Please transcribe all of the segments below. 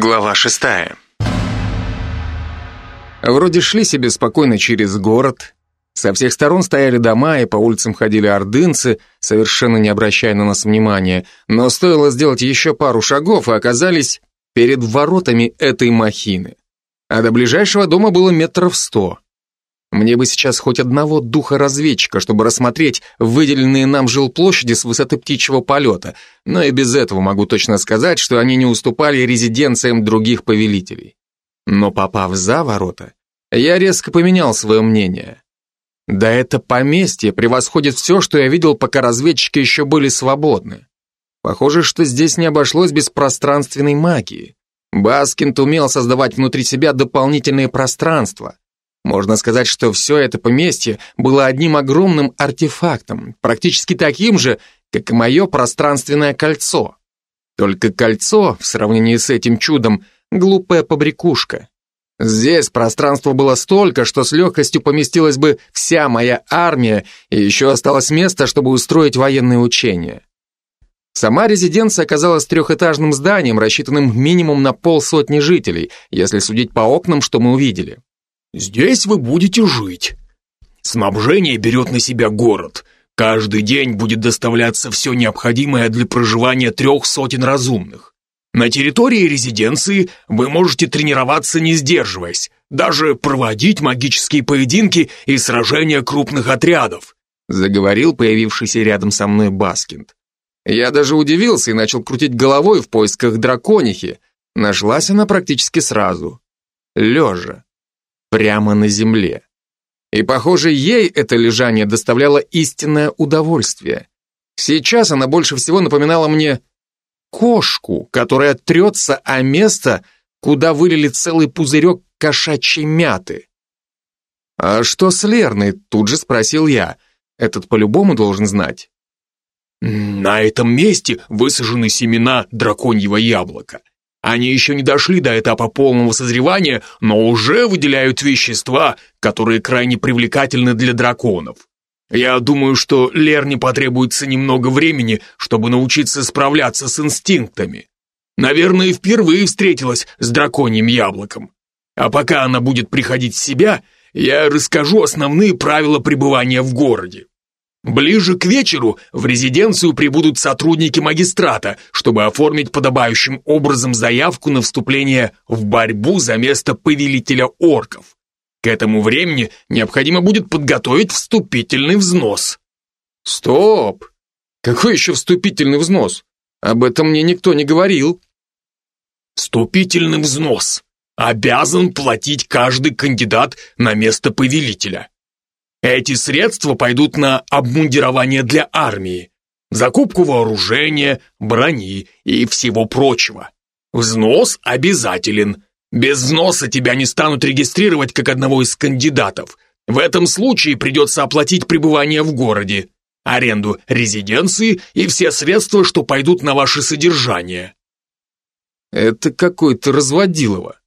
Глава шестая. Вроде шли себе спокойно через город. Со всех сторон стояли дома, и по улицам ходили ордынцы, совершенно не обращая на нас внимания. Но стоило сделать еще пару шагов, и оказались перед воротами этой махины. А до ближайшего дома было метров сто. Мне бы сейчас хоть одного духа-разведчика, чтобы рассмотреть выделенные нам жилплощади с высоты птичьего полета, но и без этого могу точно сказать, что они не уступали резиденциям других повелителей. Но попав за ворота, я резко поменял свое мнение. Да это поместье превосходит все, что я видел, пока разведчики еще были свободны. Похоже, что здесь не обошлось без пространственной магии. Баскинт умел создавать внутри себя дополнительные пространства. Можно сказать, что все это поместье было одним огромным артефактом, практически таким же, как и мое пространственное кольцо. Только кольцо, в сравнении с этим чудом, глупая побрякушка. Здесь пространства было столько, что с легкостью поместилась бы вся моя армия, и еще осталось место, чтобы устроить военные учения. Сама резиденция оказалась трехэтажным зданием, рассчитанным минимум на полсотни жителей, если судить по окнам, что мы увидели. Здесь вы будете жить. Снабжение берет на себя город. Каждый день будет доставляться все необходимое для проживания трех сотен разумных. На территории резиденции вы можете тренироваться не сдерживаясь, даже проводить магические поединки и сражения крупных отрядов, заговорил появившийся рядом со мной Баскинд. Я даже удивился и начал крутить головой в поисках драконихи. Нашлась она практически сразу. Лежа прямо на земле. И, похоже, ей это лежание доставляло истинное удовольствие. Сейчас она больше всего напоминала мне кошку, которая трется о место, куда вылили целый пузырек кошачьей мяты. «А что с Лерной?» – тут же спросил я. Этот по-любому должен знать. «На этом месте высажены семена драконьего яблока. Они еще не дошли до этапа полного созревания, но уже выделяют вещества, которые крайне привлекательны для драконов. Я думаю, что Лерне потребуется немного времени, чтобы научиться справляться с инстинктами. Наверное, впервые встретилась с драконьим яблоком. А пока она будет приходить в себя, я расскажу основные правила пребывания в городе. Ближе к вечеру в резиденцию прибудут сотрудники магистрата, чтобы оформить подобающим образом заявку на вступление в борьбу за место повелителя орков. К этому времени необходимо будет подготовить вступительный взнос. Стоп! Какой еще вступительный взнос? Об этом мне никто не говорил. Вступительный взнос. Обязан платить каждый кандидат на место повелителя. Эти средства пойдут на обмундирование для армии, закупку вооружения, брони и всего прочего. Взнос обязателен. Без взноса тебя не станут регистрировать как одного из кандидатов. В этом случае придется оплатить пребывание в городе, аренду резиденции и все средства, что пойдут на ваше содержание. Это какой-то разводилово.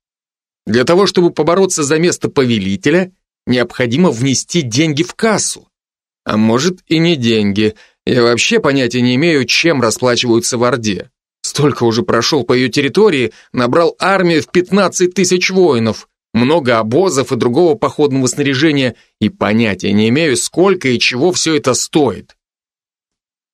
Для того, чтобы побороться за место повелителя, необходимо внести деньги в кассу. А может и не деньги. Я вообще понятия не имею, чем расплачиваются в Орде. Столько уже прошел по ее территории, набрал армию в 15 тысяч воинов, много обозов и другого походного снаряжения, и понятия не имею, сколько и чего все это стоит.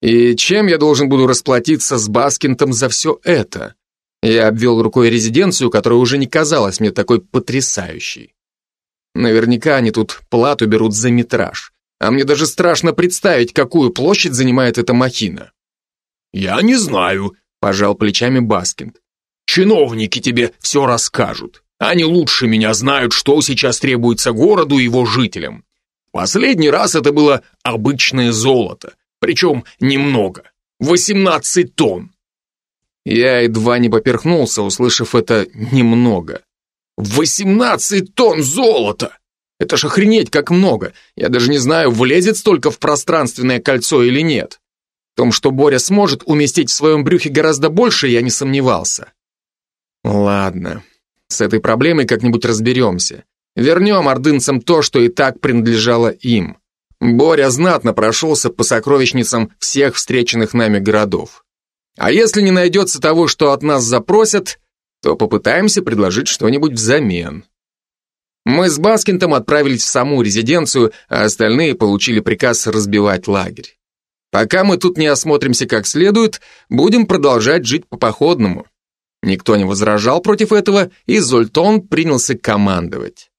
И чем я должен буду расплатиться с Баскинтом за все это? Я обвел рукой резиденцию, которая уже не казалась мне такой потрясающей. Наверняка они тут плату берут за метраж. А мне даже страшно представить, какую площадь занимает эта махина. «Я не знаю», – пожал плечами Баскинд. «Чиновники тебе все расскажут. Они лучше меня знают, что сейчас требуется городу и его жителям. Последний раз это было обычное золото, причем немного, 18 тонн. Я едва не поперхнулся, услышав это «немного». Восемнадцать тонн золота! Это ж охренеть как много. Я даже не знаю, влезет столько в пространственное кольцо или нет. В том, что Боря сможет уместить в своем брюхе гораздо больше, я не сомневался. Ладно, с этой проблемой как-нибудь разберемся. Вернем ордынцам то, что и так принадлежало им. Боря знатно прошелся по сокровищницам всех встреченных нами городов. А если не найдется того, что от нас запросят, то попытаемся предложить что-нибудь взамен. Мы с Баскинтом отправились в саму резиденцию, а остальные получили приказ разбивать лагерь. Пока мы тут не осмотримся как следует, будем продолжать жить по походному. Никто не возражал против этого, и Зольтон принялся командовать.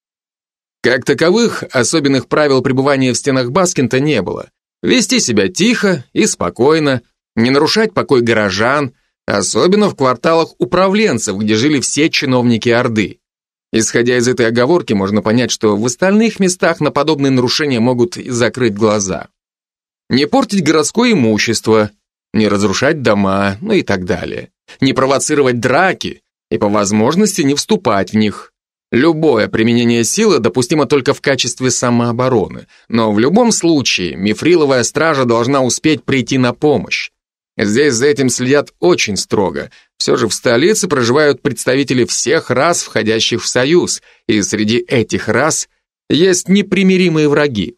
Как таковых, особенных правил пребывания в стенах Баскинта не было. Вести себя тихо и спокойно, не нарушать покой горожан, особенно в кварталах управленцев, где жили все чиновники Орды. Исходя из этой оговорки, можно понять, что в остальных местах на подобные нарушения могут закрыть глаза. Не портить городское имущество, не разрушать дома, ну и так далее. Не провоцировать драки и по возможности не вступать в них. Любое применение силы допустимо только в качестве самообороны, но в любом случае мифриловая стража должна успеть прийти на помощь. Здесь за этим следят очень строго. Все же в столице проживают представители всех рас, входящих в союз, и среди этих рас есть непримиримые враги.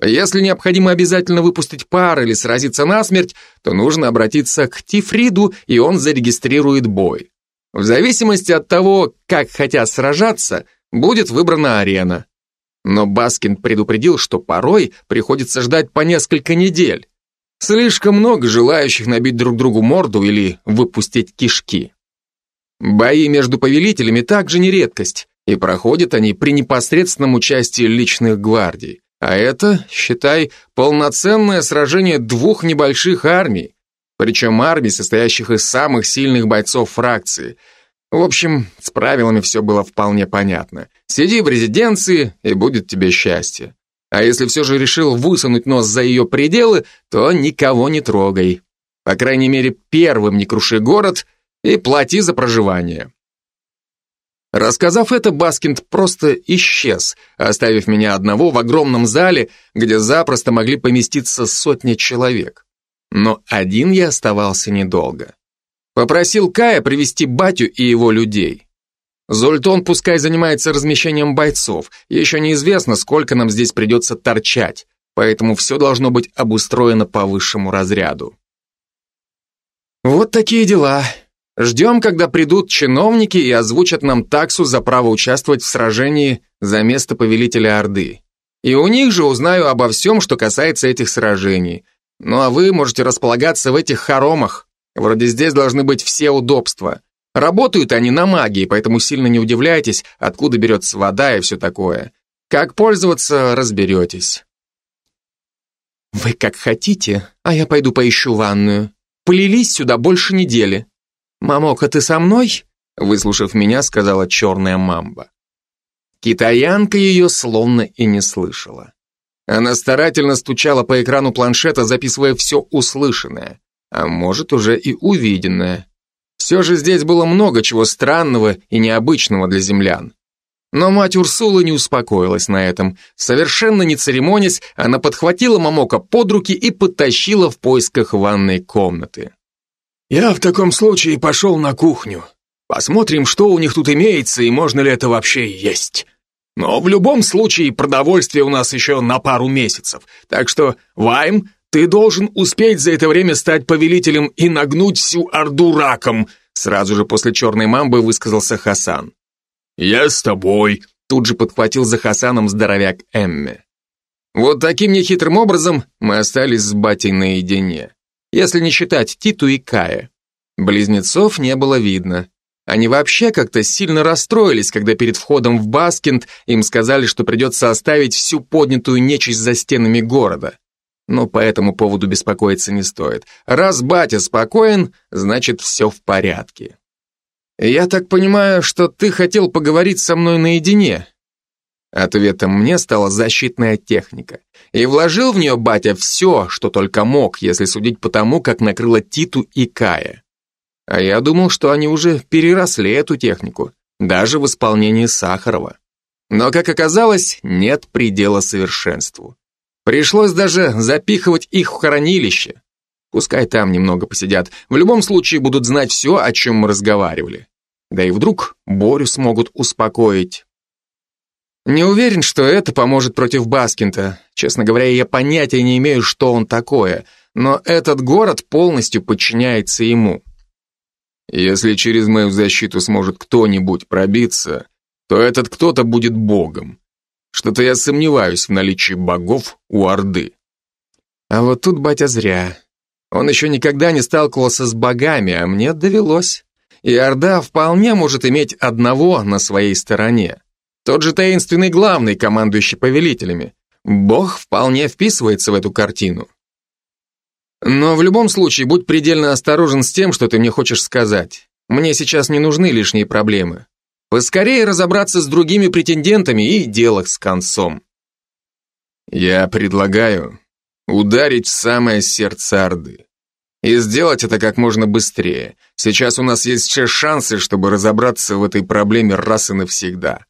Если необходимо обязательно выпустить пар или сразиться насмерть, то нужно обратиться к Тифриду, и он зарегистрирует бой. В зависимости от того, как хотят сражаться, будет выбрана арена. Но Баскин предупредил, что порой приходится ждать по несколько недель. Слишком много желающих набить друг другу морду или выпустить кишки. Бои между повелителями также не редкость, и проходят они при непосредственном участии личных гвардий. А это, считай, полноценное сражение двух небольших армий, причем армий, состоящих из самых сильных бойцов фракции. В общем, с правилами все было вполне понятно. Сиди в резиденции, и будет тебе счастье. А если все же решил высунуть нос за ее пределы, то никого не трогай. По крайней мере, первым не круши город и плати за проживание. Рассказав это, Баскинд просто исчез, оставив меня одного в огромном зале, где запросто могли поместиться сотни человек. Но один я оставался недолго. Попросил Кая привести батю и его людей. Зольтон пускай занимается размещением бойцов, еще неизвестно, сколько нам здесь придется торчать, поэтому все должно быть обустроено по высшему разряду. Вот такие дела. Ждем, когда придут чиновники и озвучат нам таксу за право участвовать в сражении за место повелителя Орды. И у них же узнаю обо всем, что касается этих сражений. Ну а вы можете располагаться в этих хоромах. Вроде здесь должны быть все удобства. Работают они на магии, поэтому сильно не удивляйтесь, откуда берется вода и все такое. Как пользоваться, разберетесь. Вы как хотите, а я пойду поищу ванную. Полились сюда больше недели. Мамока, ты со мной? Выслушав меня, сказала черная мамба. Китаянка ее словно и не слышала. Она старательно стучала по экрану планшета, записывая все услышанное, а может уже и увиденное. Все же здесь было много чего странного и необычного для землян. Но мать Урсулы не успокоилась на этом. Совершенно не церемонясь, она подхватила Мамока под руки и потащила в поисках ванной комнаты. «Я в таком случае пошел на кухню. Посмотрим, что у них тут имеется и можно ли это вообще есть. Но в любом случае продовольствие у нас еще на пару месяцев. Так что, Вайм, ты должен успеть за это время стать повелителем и нагнуть всю Орду раком, сразу же после черной мамбы высказался Хасан. Я с тобой, тут же подхватил за Хасаном здоровяк Эмме. Вот таким нехитрым образом мы остались с батей наедине. Если не считать Титу и Кая. Близнецов не было видно. Они вообще как-то сильно расстроились, когда перед входом в Баскинд им сказали, что придется оставить всю поднятую нечисть за стенами города но по этому поводу беспокоиться не стоит. Раз батя спокоен, значит все в порядке. Я так понимаю, что ты хотел поговорить со мной наедине. Ответом мне стала защитная техника. И вложил в нее батя все, что только мог, если судить по тому, как накрыло Титу и Кая. А я думал, что они уже переросли эту технику, даже в исполнении Сахарова. Но, как оказалось, нет предела совершенству. Пришлось даже запихивать их в хранилище. Пускай там немного посидят. В любом случае будут знать все, о чем мы разговаривали. Да и вдруг Борю смогут успокоить. Не уверен, что это поможет против Баскинта. Честно говоря, я понятия не имею, что он такое. Но этот город полностью подчиняется ему. Если через мою защиту сможет кто-нибудь пробиться, то этот кто-то будет богом. Что-то я сомневаюсь в наличии богов у Орды. А вот тут батя зря. Он еще никогда не сталкивался с богами, а мне довелось. И Орда вполне может иметь одного на своей стороне. Тот же таинственный главный, командующий повелителями. Бог вполне вписывается в эту картину. Но в любом случае, будь предельно осторожен с тем, что ты мне хочешь сказать. Мне сейчас не нужны лишние проблемы. Поскорее разобраться с другими претендентами и дело с концом. Я предлагаю ударить в самое сердце Орды. И сделать это как можно быстрее. Сейчас у нас есть все шансы, чтобы разобраться в этой проблеме раз и навсегда.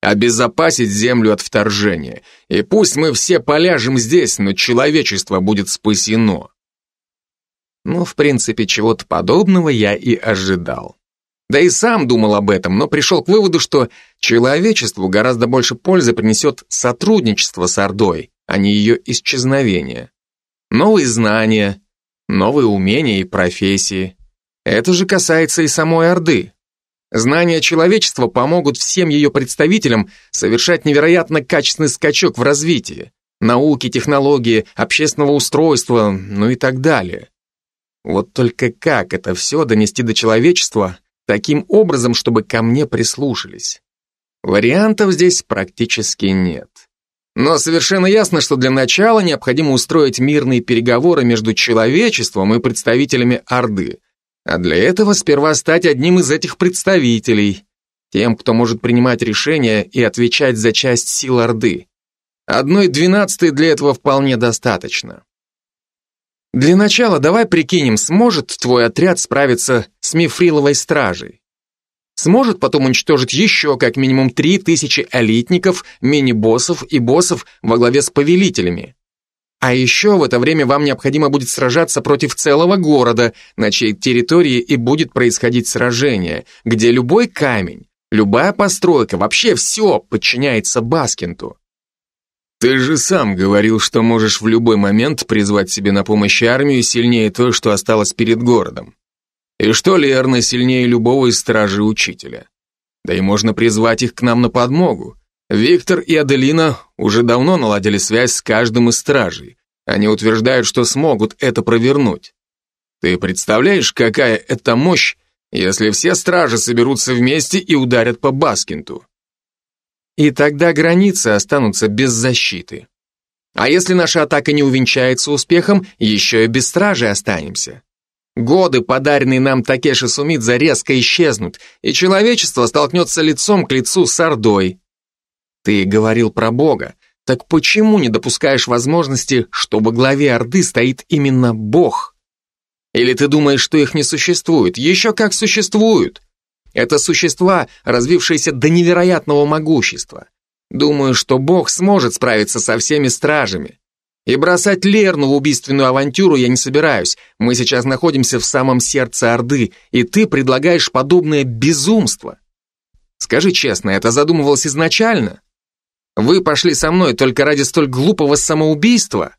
Обезопасить Землю от вторжения. И пусть мы все поляжем здесь, но человечество будет спасено. Ну, в принципе, чего-то подобного я и ожидал. Да и сам думал об этом, но пришел к выводу, что человечеству гораздо больше пользы принесет сотрудничество с Ордой, а не ее исчезновение. Новые знания, новые умения и профессии. Это же касается и самой Орды. Знания человечества помогут всем ее представителям совершать невероятно качественный скачок в развитии. Науки, технологии, общественного устройства, ну и так далее. Вот только как это все донести до человечества таким образом, чтобы ко мне прислушались? Вариантов здесь практически нет. Но совершенно ясно, что для начала необходимо устроить мирные переговоры между человечеством и представителями Орды. А для этого сперва стать одним из этих представителей, тем, кто может принимать решения и отвечать за часть сил Орды. Одной двенадцатой для этого вполне достаточно. Для начала давай прикинем, сможет твой отряд справиться с мифриловой стражей. Сможет потом уничтожить еще как минимум три тысячи элитников, мини-боссов и боссов во главе с повелителями. А еще в это время вам необходимо будет сражаться против целого города, на чьей территории и будет происходить сражение, где любой камень, любая постройка, вообще все подчиняется Баскинту. Ты же сам говорил, что можешь в любой момент призвать себе на помощь армию сильнее той, что осталось перед городом. И что Лерна сильнее любого из стражей учителя. Да и можно призвать их к нам на подмогу. Виктор и Аделина уже давно наладили связь с каждым из стражей. Они утверждают, что смогут это провернуть. Ты представляешь, какая это мощь, если все стражи соберутся вместе и ударят по Баскинту? И тогда границы останутся без защиты. А если наша атака не увенчается успехом, еще и без стражи останемся. Годы, подаренные нам Такеши Сумидзе, резко исчезнут, и человечество столкнется лицом к лицу с Ордой. Ты говорил про Бога, так почему не допускаешь возможности, что во главе Орды стоит именно Бог? Или ты думаешь, что их не существует? Еще как существуют. Это существа, развившиеся до невероятного могущества. Думаю, что Бог сможет справиться со всеми стражами. И бросать Лерну в убийственную авантюру я не собираюсь. Мы сейчас находимся в самом сердце Орды, и ты предлагаешь подобное безумство. Скажи честно, это задумывалось изначально? Вы пошли со мной только ради столь глупого самоубийства?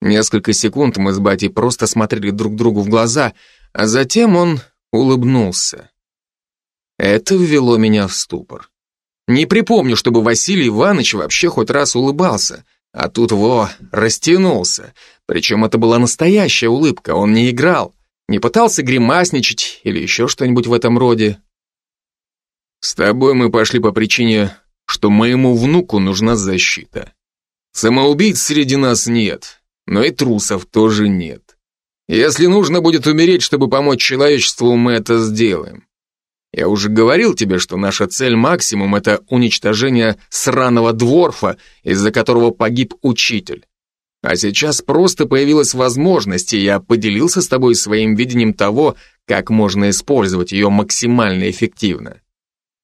Несколько секунд мы с батей просто смотрели друг другу в глаза, а затем он улыбнулся. Это ввело меня в ступор. Не припомню, чтобы Василий Иванович вообще хоть раз улыбался, а тут во, растянулся. Причем это была настоящая улыбка, он не играл, не пытался гримасничать или еще что-нибудь в этом роде. С тобой мы пошли по причине, что моему внуку нужна защита. Самоубийц среди нас нет, но и трусов тоже нет. Если нужно будет умереть, чтобы помочь человечеству, мы это сделаем. Я уже говорил тебе, что наша цель максимум — это уничтожение сраного дворфа, из-за которого погиб учитель. А сейчас просто появилась возможность, и я поделился с тобой своим видением того, как можно использовать ее максимально эффективно.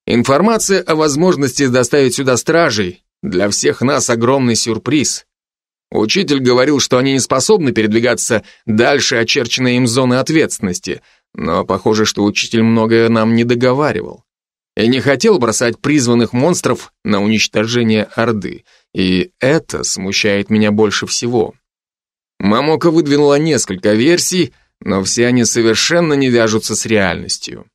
Информация о возможности доставить сюда стражей для всех нас огромный сюрприз. Учитель говорил, что они не способны передвигаться дальше очерченной им зоны ответственности, но похоже, что учитель многое нам не договаривал. И не хотел бросать призванных монстров на уничтожение Орды, и это смущает меня больше всего. Мамока выдвинула несколько версий, но все они совершенно не вяжутся с реальностью.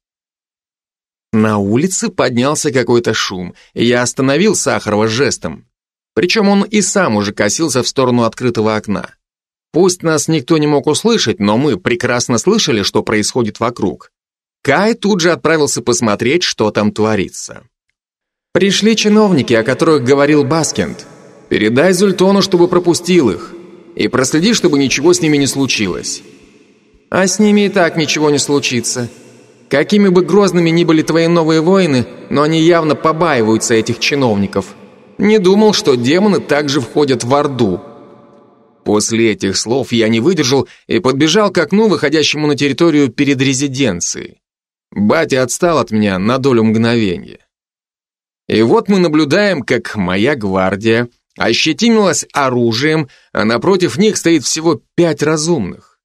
На улице поднялся какой-то шум, и я остановил Сахарова жестом. Причем он и сам уже косился в сторону открытого окна. Пусть нас никто не мог услышать, но мы прекрасно слышали, что происходит вокруг. Кай тут же отправился посмотреть, что там творится. «Пришли чиновники, о которых говорил Баскинд. Передай Зультону, чтобы пропустил их. И проследи, чтобы ничего с ними не случилось». «А с ними и так ничего не случится», Какими бы грозными ни были твои новые воины, но они явно побаиваются этих чиновников. Не думал, что демоны также входят в Орду. После этих слов я не выдержал и подбежал к окну, выходящему на территорию перед резиденцией. Батя отстал от меня на долю мгновения. И вот мы наблюдаем, как моя гвардия ощетинилась оружием, а напротив них стоит всего пять разумных.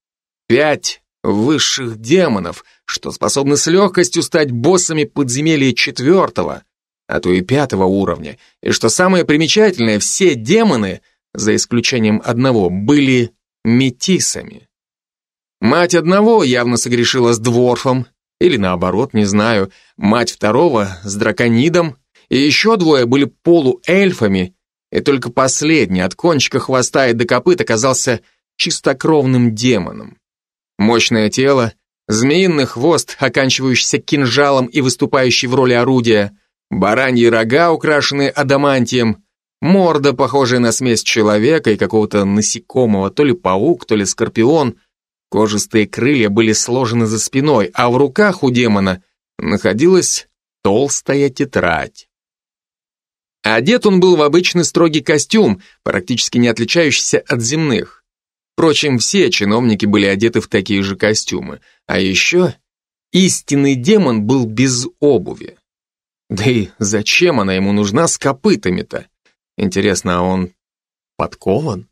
Пять высших демонов, что способны с легкостью стать боссами подземелья четвертого, а то и пятого уровня. И что самое примечательное, все демоны, за исключением одного, были метисами. Мать одного явно согрешила с дворфом, или наоборот, не знаю, мать второго с драконидом, и еще двое были полуэльфами, и только последний от кончика хвоста и до копыт оказался чистокровным демоном. Мощное тело, змеиный хвост, оканчивающийся кинжалом и выступающий в роли орудия, бараньи рога, украшенные адамантием, морда, похожая на смесь человека и какого-то насекомого, то ли паук, то ли скорпион. Кожистые крылья были сложены за спиной, а в руках у демона находилась толстая тетрадь. Одет он был в обычный строгий костюм, практически не отличающийся от земных. Впрочем, все чиновники были одеты в такие же костюмы. А еще истинный демон был без обуви. Да и зачем она ему нужна с копытами-то? Интересно, а он подкован?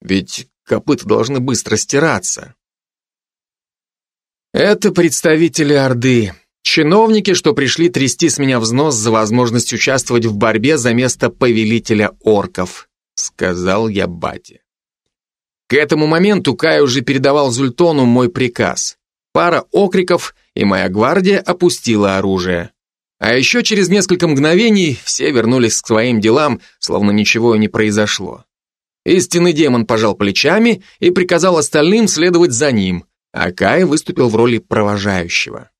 Ведь копыта должны быстро стираться. Это представители Орды. Чиновники, что пришли трясти с меня взнос за возможность участвовать в борьбе за место повелителя орков, сказал я бате. К этому моменту Кай уже передавал Зультону мой приказ. Пара окриков, и моя гвардия опустила оружие. А еще через несколько мгновений все вернулись к своим делам, словно ничего и не произошло. Истинный демон пожал плечами и приказал остальным следовать за ним, а Кай выступил в роли провожающего.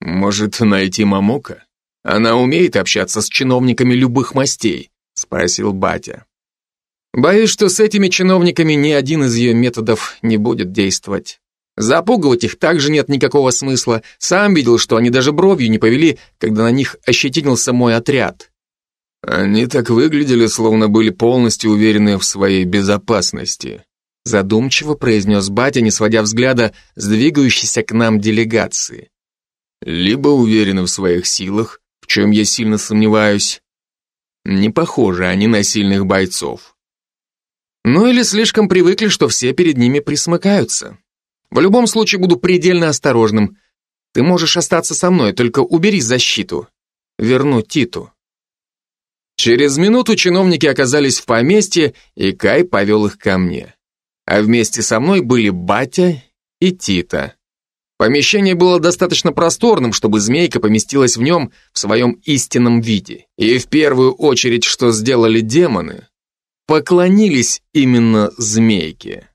«Может, найти Мамока? Она умеет общаться с чиновниками любых мастей?» — спросил батя. Боюсь, что с этими чиновниками ни один из ее методов не будет действовать. Запугивать их также нет никакого смысла. Сам видел, что они даже бровью не повели, когда на них ощетинился мой отряд. Они так выглядели, словно были полностью уверены в своей безопасности. Задумчиво произнес батя, не сводя взгляда с двигающейся к нам делегации. Либо уверены в своих силах, в чем я сильно сомневаюсь. Не похожи они на сильных бойцов. Ну или слишком привыкли, что все перед ними присмыкаются. В любом случае буду предельно осторожным. Ты можешь остаться со мной, только убери защиту. Верну Титу. Через минуту чиновники оказались в поместье, и Кай повел их ко мне. А вместе со мной были Батя и Тита. Помещение было достаточно просторным, чтобы змейка поместилась в нем в своем истинном виде. И в первую очередь, что сделали демоны, поклонились именно змейке.